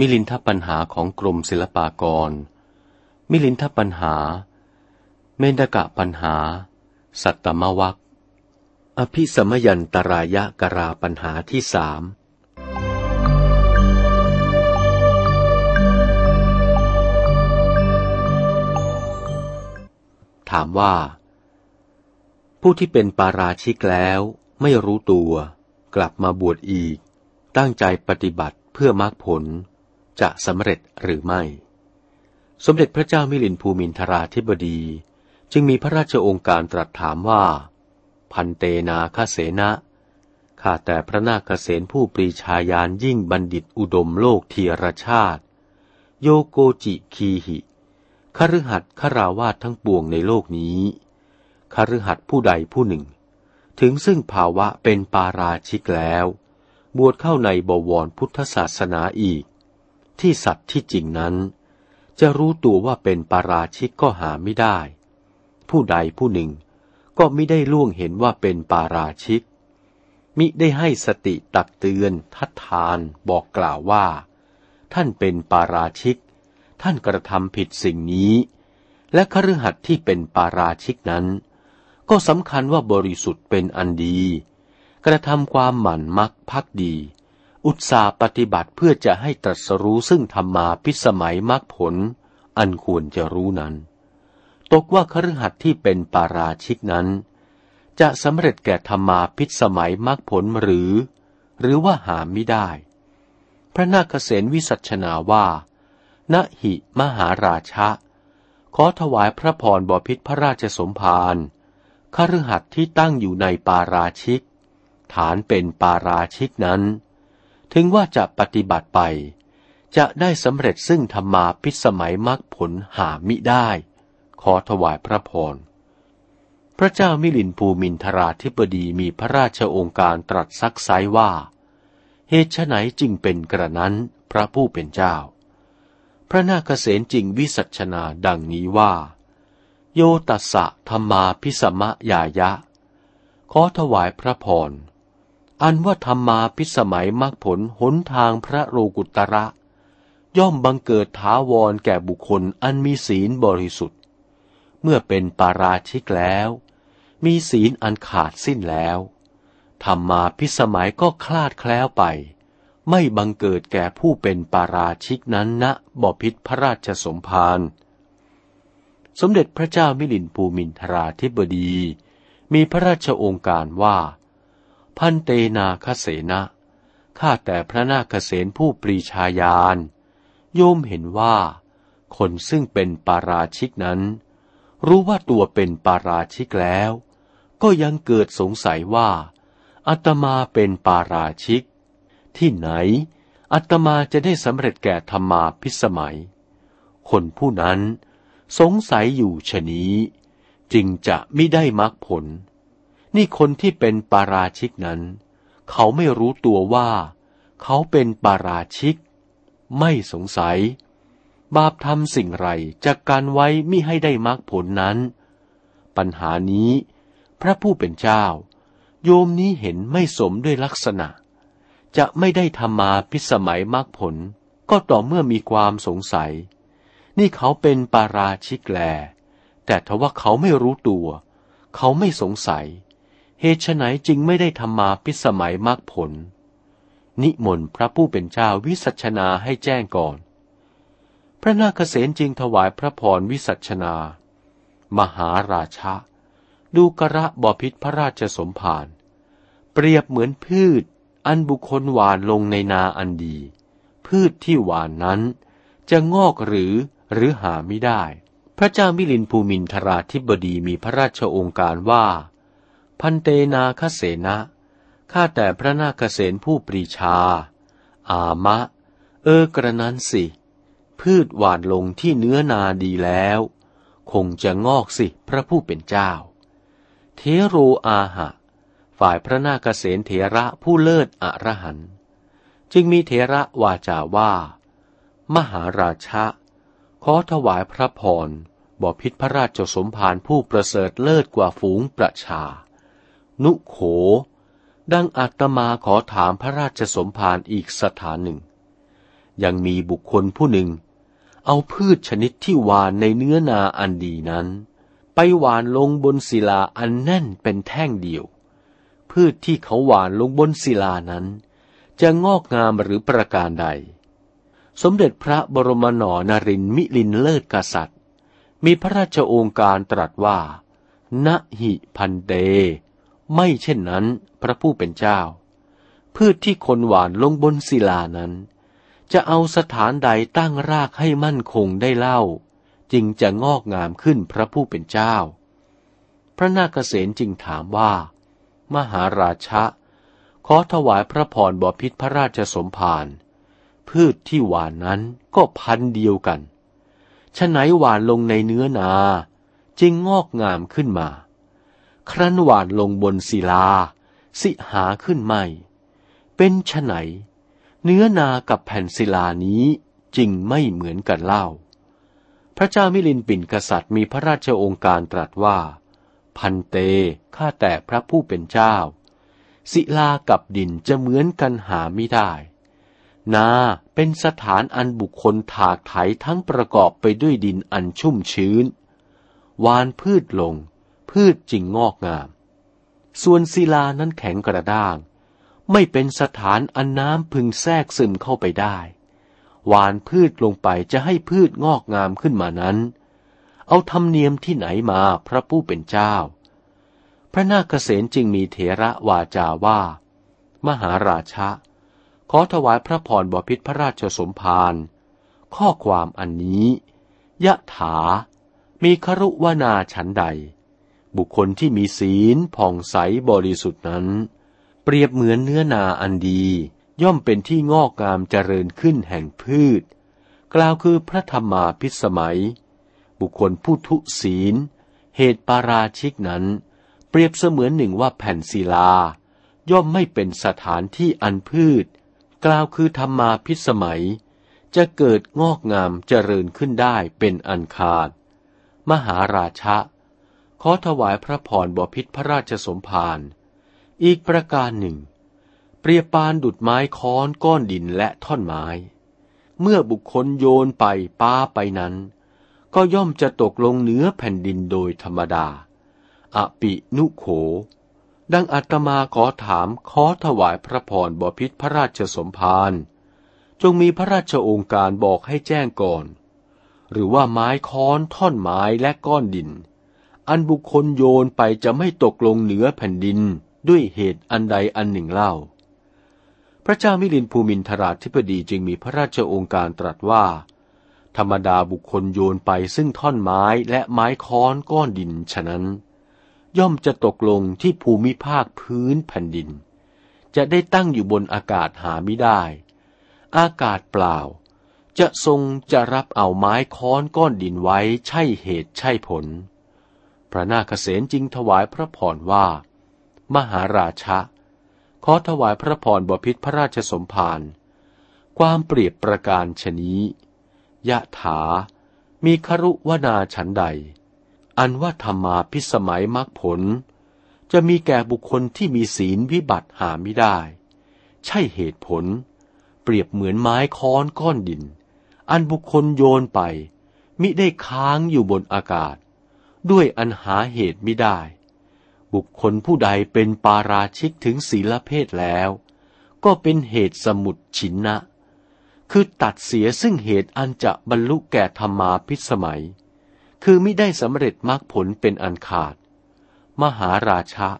มิลินทปัญหาของกรมศิลปากร มิลินทปัญหา เมนกะปัญหา สัตตมวัคอภิสมยันตรายะกราปัญหาที่สามถามว่า ผู้ที่เป็นปาราชิกแล้วไม่รู้ตัว กลับมาบวชอีก ตั้งใจปฏิบัติเพื่อมรรคผล จะสำเร็จหรือไม่ สมเด็จพระเจ้ามิลินภูมินทราธิบดี จึงมีพระราชองค์การตรัสถามว่า พันเตนาคเสนะข้าแต่พระนาคเสนผู้ปรีชาญาณยิ่งบัณฑิตอุดมโลกเทียรชาติ โยโกจิคีหิคฤหัสถ์คราวาสทั้งปวงในโลกนี้คฤหัสถ์ผู้ใดผู้หนึ่ง ถึงซึ่งภาวะเป็นปาราชิกแล้ว บวชเข้าในบวรพุทธศาสนาอีก ที่สัตว์ที่จริงนั้น จะรู้ตัวว่าเป็นปาราชิกก็หาไม่ได้ ผู้ใดผู้หนึ่งก็ไม่ได้ล่วงเห็นว่าเป็นปาราชิก มิได้ให้สติตักเตือน ทัดทานบอกกล่าวว่า ท่านเป็นปาราชิก ท่านกระทำผิดสิ่งนี้ และคฤหัสถ์ที่เป็นปาราชิกนั้น ก็สำคัญว่าบริสุทธิ์เป็นอันดี กระทำความหมั่นมักพักดี อุตสาปฏิบัติเพื่อจะให้ตรัสรู้ซึ่งธรรมาพิสมัยมรรคผล อันควรจะรู้นั้น ตกว่าคฤหัสถ์ที่เป็นปาราชิกนั้น จะสำเร็จแก่ธรรมาพิสมัยมรรคผลหรือ หรือว่าหาไม่ได้ พระนาคเษนวิสัชนาว่าณหิมหาราชะ ขอถวายพระพรบพิษพระราชสมภารคฤหัสถ์ที่ตั้งอยู่ในปาราชิก ฐานเป็นปาราชิกนั้น ถึงว่าจะปฏิบัติไป จะได้สำเร็จซึ่งธรรมาพิสมัยมรรคผลหามิได้ ขอถวายพระพรพระเจ้ามิลินภูมินทราธิบดีมีพระราชองค์การตรัสซักไซว่า เหตุไฉนจึงเป็นกระนั้นพระผู้เป็นเจ้า พระนาคเษนจริงวิสัชนาดังนี้ว่า โยตัสสะธรรมาพิสมะยายะ ขอถวายพระพร อันว่าธรรมาพิสมัยมรรคผลหนทางพระโลกุตระ ย่อมบังเกิดท้าวรแก่บุคคลอันมีศีลบริสุทธิ์ เมื่อเป็นปาราชิกแล้ว มีศีลอันขาดสิ้นแล้วธรรมาพิสมัยก็คลาดแคล้วไป ไม่บังเกิดแก่ผู้เป็นปาราชิกนั้นณนะบพิษพระราชสมภารสมเด็จพระเจ้ามิลินภูมินทราธิบดี มีพระราชองค์การว่า พันเตนาคเสนะข้าแต่พระนาคเสนผู้ปรีชาญาณโยมเห็นว่า คนซึ่งเป็นปาราชิกนั้น รู้ว่าตัวเป็นปาราชิกแล้ว ก็ยังเกิดสงสัยว่าอัตมาเป็นปาราชิก ที่ไหนอัตมาจะได้สำเร็จแก่ธรรมาพิสมัย คนผู้นั้นสงสัยอยู่ชนี้ จึงจะไม่ได้มรรคผล นี่คนที่เป็นปาราชิกนั้น เขาไม่รู้ตัวว่า เขาเป็นปาราชิก ไม่สงสัย บาปทำสิ่งไรจะกการไว้มิให้ได้มรรคผลนั้น ปัญหานี้ พระผู้เป็นเจ้า โยมนี้เห็นไม่สมด้วยลักษณะ จะไม่ได้ทำมาพิสมัยมรรคผลก็ต่อเมื่อมีความสงสัย นี่เขาเป็นปาราชิกแล แต่ทว่าเขาไม่รู้ตัว เขาไม่สงสัย เหตุไหนจึงไม่ได้ทำมาพิสมัยมรรคผล นิมนต์พระผู้เป็นเจ้าวิสัชนาให้แจ้งก่อน พระนาคเษนจึงถวายพระพรวิสัชนา มหาราชะ ดูกระบอพิษพระราชสมภารเปรียบเหมือนพืช อันบุคคลหวานลงในนาอันดี พืชที่หวานนั้น จะงอกหรือหรือหาไม่ได้ พระเจ้ามิลินภูมินทราธิบดีมีพระราชองค์การว่า พันเตนาคเสนะข้าแต่พระนาคเสนผู้ปรีชา อามะ เออกระนั้นสิ พืชหวานลงที่เนื้อนาดีแล้ว คงจะงอกสิพระผู้เป็นเจ้า เทโรอาหะ ฝ่ายพระนาคเสนเถระผู้เลิศอรหัน จึงมีเถระวาจาว่า มหาราชะ ขอถวายพระพรบพิษพระราชสมภารผู้ประเสริฐเลิศกว่าฝูงประชา นุโข ดังอาตมาขอถามพระราชสมภารอีกสถานหนึ่ง ยังมีบุคคลผู้หนึ่ง เอาพืชชนิดที่หวานในเนื้อนาอันดีนั้น ไปหวานลงบนศิลาอันแน่นเป็นแท่งเดียว พืชที่เขาหวานลงบนศิลานั้น จะงอกงามหรือประการใด สมเด็จพระบรมนนรินมิลินเลิศกษัตริย์ มีพระราชโองการตรัสว่าณหิพันเต ไม่เช่นนั้นพระผู้เป็นเจ้า พืชที่คนหวานลงบนศิลานั้น จะเอาสถานใดตั้งรากให้มั่นคงได้เล่า จึงจะงอกงามขึ้นพระผู้เป็นเจ้า พระนาคเษนจึงถามว่า มหาราชะ ขอถวายพระพรบพิษพระราชสมภารพืชที่หวานนั้นก็พันเดียวกันฉะไหนหวานลงในเนื้อนา จึงงอกงามขึ้นมา ครั้นหวานลงบนศิลา สิหาขึ้นไม่ เป็นฉไหน เนื้อนากับแผ่นศิลานี้จริงไม่เหมือนกันเล่า พระเจ้ามิลินปินกษัตริย์มีพระราชองค์การตรัสว่า พันเตข้าแต่พระผู้เป็นเจ้า ศิลากับดินจะเหมือนกันหาไม่ได้ นาเป็นสถานอันบุคคลถากไถทั้งประกอบไปด้วยดินอันชุ่มชื้น วานพืชลง พืชจริงงอกงาม ส่วนศิลานั้นแข็งกระด้าง ไม่เป็นสถานอันน้ำพึงแทรกซึมเข้าไปได้ หวานพืชลงไปจะให้พืชงอกงามขึ้นมานั้น เอาธรรมเนียมที่ไหนมาพระผู้เป็นเจ้า พระนาคเษนจึงมีเถระวาจาว่า มหาราชะ ขอถวายพระพรบพิษพระราชสมภารข้อความอันนี้ ยะถามีครุวนาฉันใด บุคคลที่มีศีลผ่องใสบริสุทธิ์นั้น เปรียบเหมือนเนื้อนาอันดี ย่อมเป็นที่งอกงามเจริญขึ้นแห่งพืช กล่าวคือพระธรรมาพิสมัย บุคคลผู้ทุศีล เหตุปาราชิกนั้น เปรียบเสมือนหนึ่งว่าแผ่นศิลา ย่อมไม่เป็นสถานที่อันพืช กล่าวคือธรรมาพิสมัย จะเกิดงอกงามเจริญขึ้นได้เป็นอันขาด มหาราชะ ขอถวายพระพรบพิษพระราชสมภาร อีกประการหนึ่ง เปรียบปานดุดไม้ค้อนก้อนดินและท่อนไม้ เมื่อบุคคลโยนไปป้าไปนั้น ก็ย่อมจะตกลงเนื้อแผ่นดินโดยธรรมดา อปินุโข ดังอัตมาขอถามขอถวายพระพรบพิษพระราชสมภาร จงมีพระราชองค์การบอกให้แจ้งก่อน หรือว่าไม้ค้อนท่อนไม้และก้อนดิน อันบุคคลโยนไปจะไม่ตกลงเหนือแผ่นดินด้วยเหตุอันใดอันหนึ่งเล่า พระเจ้ามิลินภูมินทราธิปดีจึงมีพระราชองค์การตรัสว่า ธรรมดาบุคคลโยนไปซึ่งท่อนไม้และไม้ค้อนก้อนดินฉะนั้น ย่อมจะตกลงที่ภูมิภาคพื้นแผ่นดิน จะได้ตั้งอยู่บนอากาศหาไม่ได้ อากาศเปล่า จะทรงจะรับเอาไม้ค้อนก้อนดินไว้ใช่เหตุใช่ผล ระนาคเษนจึงถวายพระพรว่า มหาราชะ ขอถวายพระพรบพิษพระราชสมภารความเปรียบประการชนี้ยะถา มีครุวนาฉันใด อันว่าธรรมาพิสมัยมรรคผล จะมีแก่บุคคลที่มีศีลวิบัติหาไม่ได้ ใช่เหตุผล เปรียบเหมือนไม้ค้อนก้อนดิน อันบุคคลโยนไป มิได้ค้างอยู่บนอากาศ ด้วยอันหาเหตุไม่ได้ บุคคลผู้ใดเป็นปาราชิกถึงศีลเพศแล้ว ก็เป็นเหตุสมุดฉินนะ คือตัดเสียซึ่งเหตุอันจะบรรลุแก่ธรรมาพิสมัย คือไม่ได้สำเร็จมรรคผลเป็นอันขาด มหาราชะ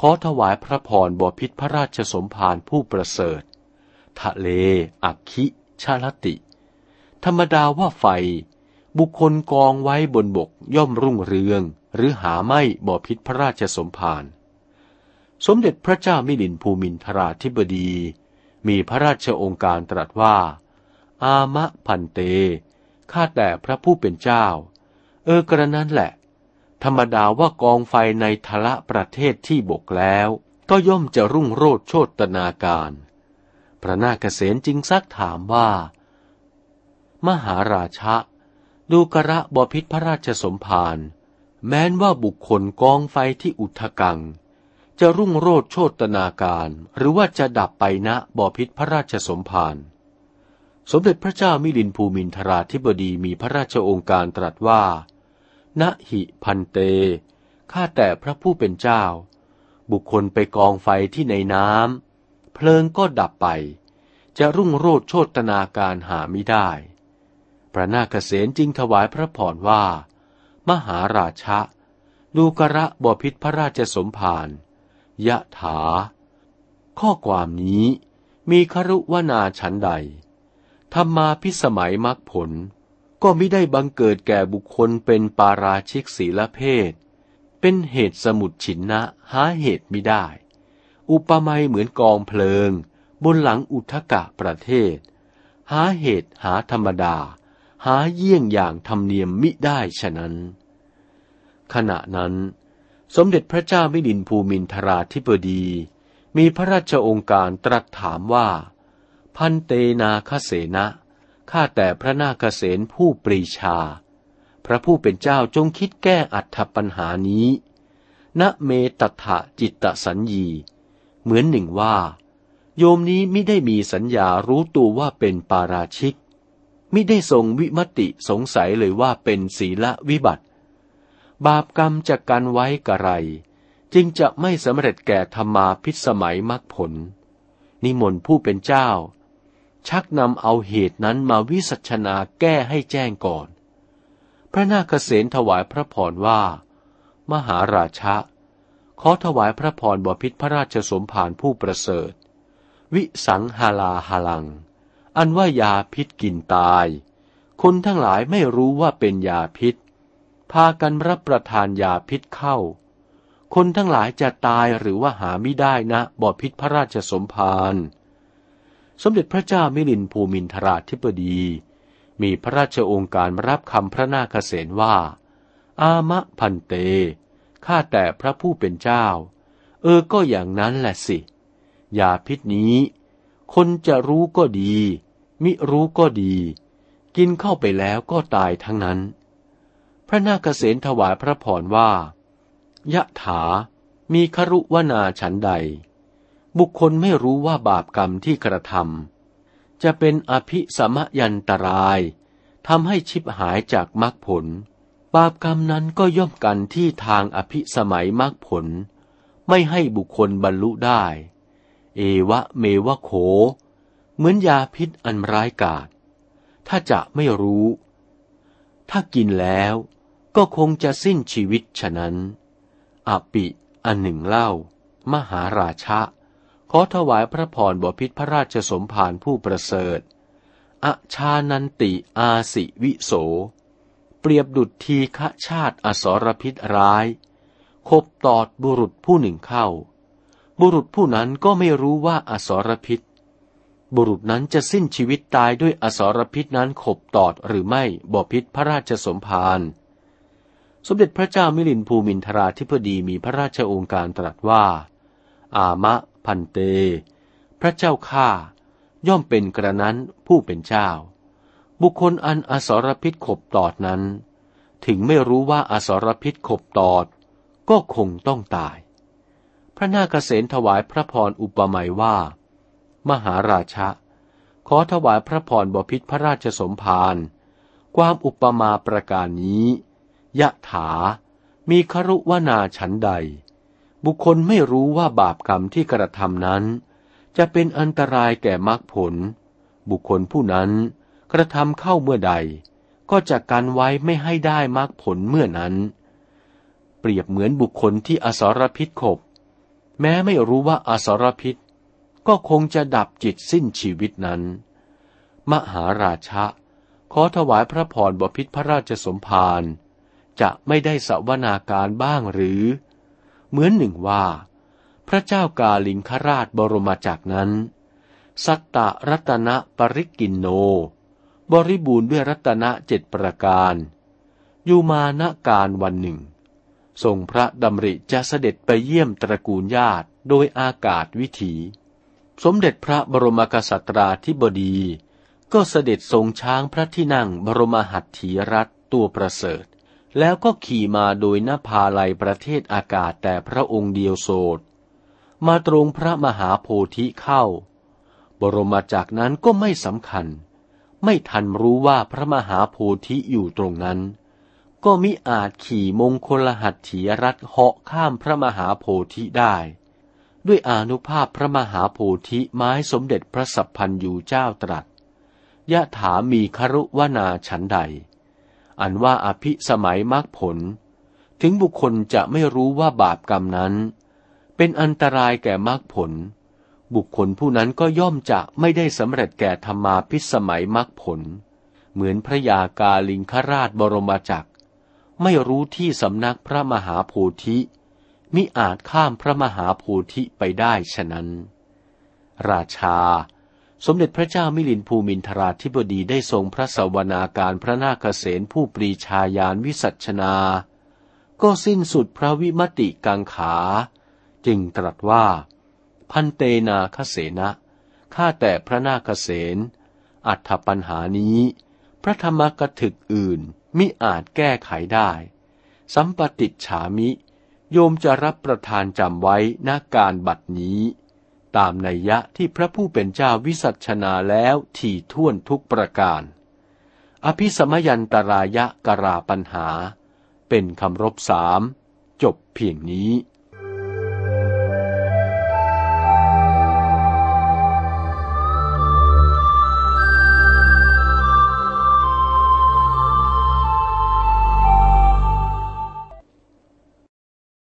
ขอถวายพระพรบพิษพระราชสมภารผู้ประเสริฐ ทะเล อักขิชาลติ ธรรมดาว่าไฟ บุคคลกองไว้บนบกย่อมรุ่งเรือง หรือหาไม่บ่อพิษพระราชสมภารสมเด็จพระเจ้ามิลินภูมินทราธิบดี มีพระราชองค์การตรัสว่า อามะพันเต ข้าแต่พระผู้เป็นเจ้า เออกระนั้นแหละ ธรรมดาว่ากองไฟในทละประเทศที่บกแล้ว ก็ย่อมจะรุ่งโรดโชตนาการ พระนาคเษนจึงซักถามว่า มหาราชะ ดูกระบพิษพระราชสมภารแม้นว่าบุคคลกองไฟที่อุทกัง จะรุ่งโรดโชตนาการ หรือว่าจะดับไปณบ่อพิษพระราชสมภารสมเด็จพระเจ้ามิลินภูมินทราธิบดีมีพระราชองค์การตรัสว่า ณหิพันเต ข้าแต่พระผู้เป็นเจ้า บุคคลไปกองไฟที่ในน้ำเพลิงก็ดับไป จะรุ่งโรดโชตนาการหาไม่ได้ พระนาคเษนจึงถวายพระพรว่า มหาราชะดูกระบพิษพระราชสมภารยะถา ข้อความนี้มีครุวนาฉันใดธรรมาพิสมัยมรรคผล ก็ไม่ได้บังเกิดแก่บุคคลเป็นปาราชิกศีลเพศ เป็นเหตุสมุดฉินนะหาเหตุไม่ได้ อุปมาเหมือนกองเพลิง บนหลังอุทกะประเทศ หาเหตุหาธรรมดา หาเยี่ยงอย่างธรรมเนียมมิได้ฉะนั้น ขณะนั้น สมเด็จพระเจ้ามิลินภูมินทราธิบดี มีพระราชองค์การตรัสถามว่า พันเตนาคเสนะข้าแต่พระนาคเสนผู้ปรีชา พระผู้เป็นเจ้าจงคิดแก้อัตถปัญหานี้ณเมตถะจิตตสัญญี เหมือนหนึ่งว่า โยมนี้ไม่ได้มีสัญญารู้ตัวว่าเป็นปาราชิก ม่ได้ทรงวิมติสงสัยเลยว่าเป็นศีลวิบัติ บาปกรรมจะกันไว้กระไร จึงจะไม่สำเร็จแก่ธรรมาพิสมัยมรรคผล นิมนต์ผู้เป็นเจ้า ชักนำเอาเหตุนั้นมาวิสัชนาแก้ให้แจ้งก่อน พระนาคเษนถวายพระพรว่า มหาราชะ ขอถวายพระพรบพิษพระราชสมภารผู้ประเสริฐ วิสังหาลาหลัง อันว่ายาพิษกินตาย คนทั้งหลายไม่รู้ว่าเป็นยาพิษ พากันรับประทานยาพิษเข้า คนทั้งหลายจะตายหรือว่าหาไม่ได้นะบอพิษพระราชสมภารสมเด็จพระเจ้ามิลินภูมินทราธิบดี มีพระราชองค์การรับคำพระนาคเษนว่า อามะพันเต ข้าแต่พระผู้เป็นเจ้า เออก็อย่างนั้นแหละสิ ยาพิษนี้ คนจะรู้ก็ดี มิรู้ก็ดี กินเข้าไปแล้วก็ตายทั้งนั้น พระนาคเษนถวายพระพรว่ายะถา มีครุวนาฉันใด บุคคลไม่รู้ว่าบาปกรรมที่กระทำจะเป็นอภิสมยันตรายทำให้ชิบหายจากมรรคผล บาปกรรมนั้นก็ย่อมกันที่ทางอภิสมัยมรรคผล ไม่ให้บุคคลบรรลุได้ เอวะเมวะโข เหมือนยาพิษอันร้ายกาจถ้าจะไม่รู้ ถ้ากินแล้วก็คงจะสิ้นชีวิตฉะนั้นอปิอันหนึ่งเล่า มหาราชะ ขอถวายพระพรบพิษพระราชสมภารผู้ประเสริฐอชานันติอาสิวิโส เปรียบดุจทีฆชาติอสรพิษร้ายคบตอดบุรุษผู้หนึ่งเข้า บุรุษผู้นั้นก็ไม่รู้ว่าอสรพิษ บุรุษนั้นจะสิ้นชีวิตตายด้วยอสรพิษนั้นขบตอดหรือไม่บพิษพระราชสมภารสมเด็จพระเจ้ามิลินภูมินทราธิปดีมีพระราชโองการตรัสว่า อามะพันเต พระเจ้าข้าย่อมเป็นกระนั้นผู้เป็นเจ้า บุคคลอันอสรพิษขบตอดนั้น ถึงไม่รู้ว่าอสรพิษขบตอด ก็คงต้องตาย พระนาคเษนถวายพระพรอุปมาว่า มหาราชะ ขอถวายพระพรบพิษพระราชสมภาร ความอุปมาประการนี้ ยะถา มีครุวนาฉันใด บุคคลไม่รู้ว่าบาปกรรมที่กระทำนั้น จะเป็นอันตรายแก่มรรคผล บุคคลผู้นั้นกระทำเข้าเมื่อใด ก็จะกันไว้ไม่ให้ได้มรรคผลเมื่อนั้น เปรียบเหมือนบุคคลที่อสรพิษขบ แม้ไม่รู้ว่าอสรพิษ ก็คงจะดับจิตสิ้นชีวิตนั้น มหาราชะ ขอถวายพระพรบพิษพระราชสมภารจะไม่ได้สวนาการบ้างหรือ เหมือนหนึ่งว่า พระเจ้ากาลิงคราชบรมจักนั้น สัตตรัตนปริกินโน บริบูรณ์ด้วยรัตนะเจ็ดประการอยู่มาณการวันหนึ่งทรงพระดำริจะเสด็จไปเยี่ยมตระกูลญาติโดยอากาศวิถี สมเด็จพระบรมกษัตราธิบดี ก็เสด็จทรงช้างพระที่นั่งบรมหัตถีรัตตัวประเสริฐ แล้วก็ขี่มาโดยนภาลัยประเทศอากาศแต่พระองค์เดียวโสดมาตรงพระมหาโพธิเข้า บรมจากนั้นก็ไม่สำคัญ ไม่ทันรู้ว่าพระมหาโพธิอยู่ตรงนั้น ก็มิอาจขี่มงคลหัตถีรัตเหาะข้ามพระมหาโพธิได้ ด้วยอนุภาพพระมหาโพธิไม้สมเด็จพระสัพพันยูเจ้าตรัสยะถามีครุวนาฉันใด อันว่าอภิสมัยมรรคผล ถึงบุคคลจะไม่รู้ว่าบาปกรรมนั้น เป็นอันตรายแก่มรรคผล บุคคลผู้นั้นก็ย่อมจะไม่ได้สำเร็จแก่ธรรมาพิสมัยมรรคผล เหมือนพระยากาลิงคราชบรมจักร ไม่รู้ที่สำนักพระมหาโพธิ มิอาจข้ามพระมหาโพธิไปได้ฉะนั้น ราชา สมเด็จพระเจ้ามิลินภูมินทราธิบดีได้ทรงพระสวนาการพระนาคเษนผู้ปรีชาญาณวิสัชนา ก็สิ้นสุดพระวิมติกังขา จึงตรัสว่า พันเตนาคเสนะข้าแต่พระนาคเษนอัถปัญหานี้ พระธรรมกถึกอื่นมิอาจแก้ไขได้ สัมปติฉามิ โยมจะรับประทานจำไว้นาการบัดนี้ ตามนัยยะที่พระผู้เป็นเจ้าวิสัชนาแล้วที่ท่วนทุกประการ อภิสมยันตรายะกราปัญหา เป็นคำรบสาม จบเพียงนี้